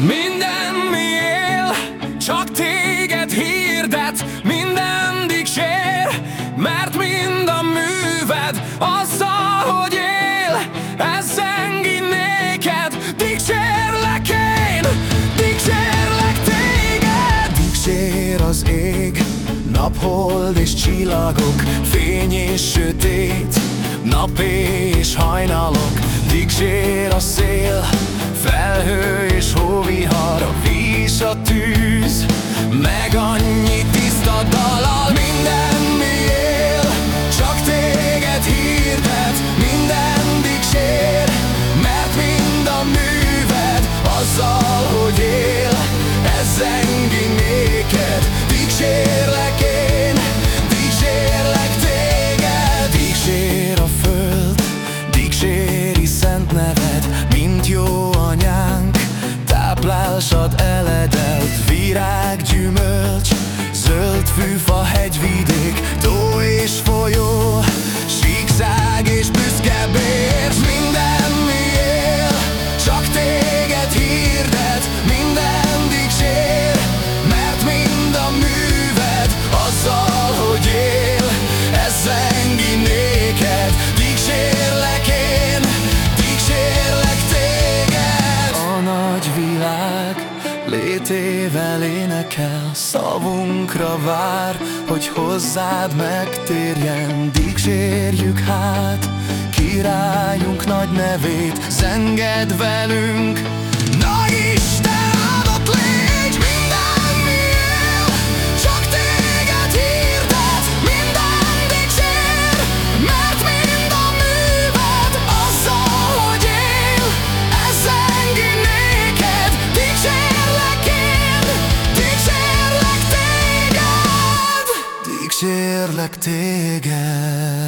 Minden mi él, csak téged hirdet, minden dicsér, mert mind a műved az, hogy él, ez zengi néked, dicsérlek én, dicsérlek téged. Dicsér az ég, naphold és csillagok, fény és sötét, nap és hajnalok, dicsér så énekel, szavunkra vár, hogy hozzád megtérjen. Dicsérjük hát, királyunk nagy nevét, zenged velünk, kérlek téged.